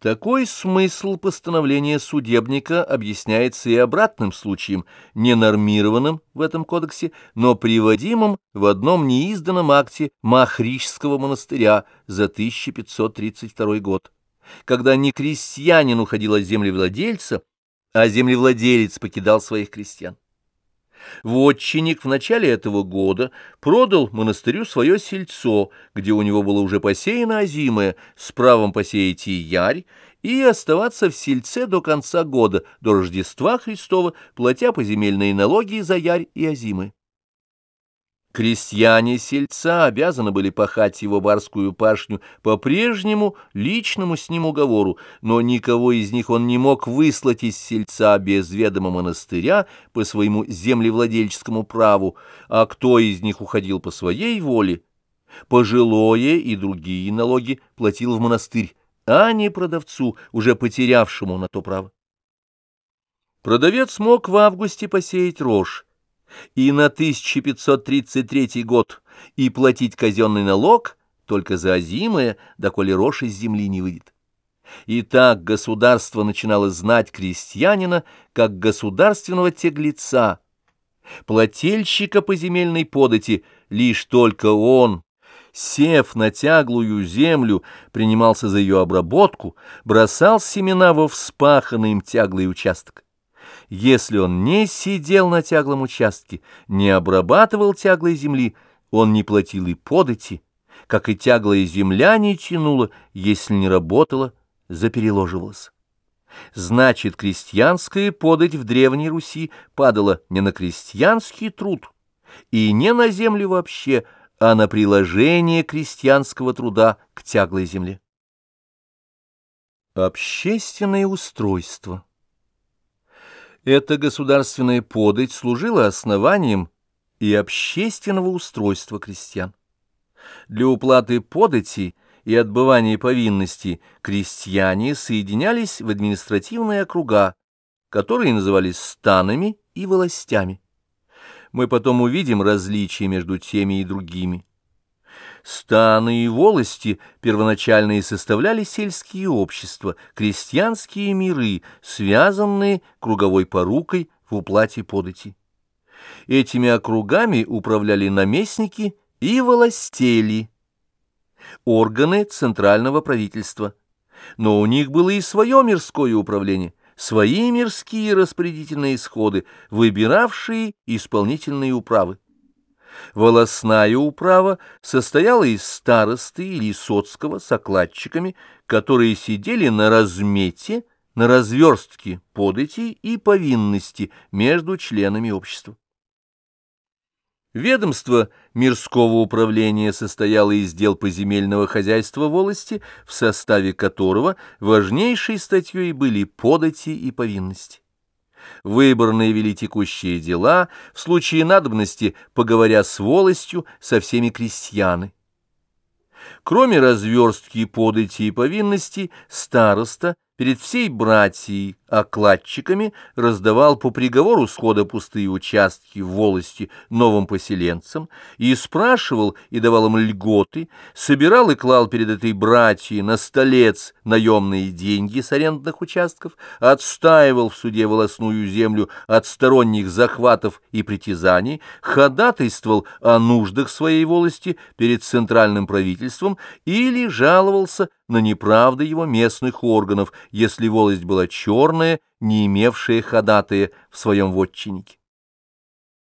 Такой смысл постановления судебника объясняется и обратным случаем, не нормированным в этом кодексе, но приводимым в одном неизданном акте Махричского монастыря за 1532 год, когда не крестьянин уходил от землевладельца, а землевладелец покидал своих крестьян. Вотчинник в начале этого года продал монастырю свое сельцо, где у него было уже посеяно озимое, с правом посеять и ярь, и оставаться в сельце до конца года, до Рождества Христова, платя поземельные налоги за ярь и озимы. Крестьяне сельца обязаны были пахать его барскую пашню по прежнему личному с ним уговору, но никого из них он не мог выслать из сельца без ведома монастыря по своему землевладельческому праву, а кто из них уходил по своей воле, пожилое и другие налоги платил в монастырь, а не продавцу, уже потерявшему на то право. Продавец мог в августе посеять рожь, и на 1533 год и платить казенный налог только за озимое, доколе рожь из земли не выйдет. И так государство начинало знать крестьянина как государственного теглеца, плательщика по земельной подати, лишь только он, сев на тяглую землю, принимался за ее обработку, бросал семена во вспаханный им тяглый участок. Если он не сидел на тяглом участке, не обрабатывал тяглой земли, он не платил и подати, как и тяглая земля не тянула, если не работала, запереложивалась. Значит, крестьянская подать в Древней Руси падала не на крестьянский труд и не на землю вообще, а на приложение крестьянского труда к тяглой земле. Общественное устройство эта государственная подать служила основанием и общественного устройства крестьян. Для уплаты подати и отбывания повинности крестьяне соединялись в административные округа, которые назывались станами и властями. Мы потом увидим различия между теми и другими. Станы и волости первоначально и составляли сельские общества, крестьянские миры, связанные круговой порукой в уплате подати. Этими округами управляли наместники и властели, органы центрального правительства. Но у них было и свое мирское управление, свои мирские распорядительные сходы, выбиравшие исполнительные управы. Волосная управа состояла из старосты или соцкого с окладчиками, которые сидели на размете, на разверстке подати и повинности между членами общества. Ведомство мирского управления состояло из дел поземельного хозяйства волости, в составе которого важнейшей статьей были подати и повинности выборные вели текущие дела, в случае надобности, поговоря с волостью, со всеми крестьяны. Кроме разверстки подати и повинности, староста перед всей братьей окладчиками раздавал по приговору схода пустые участки в волости новым поселенцам и спрашивал и давал им льготы, собирал и клал перед этой братьей на столец наемные деньги с арендных участков, отстаивал в суде волосную землю от сторонних захватов и притязаний, ходатайствовал о нуждах своей волости перед центральным правительством или жаловался на неправды его местных органов, если волость была черная, не имевшая ходатая в своем вотчиннике.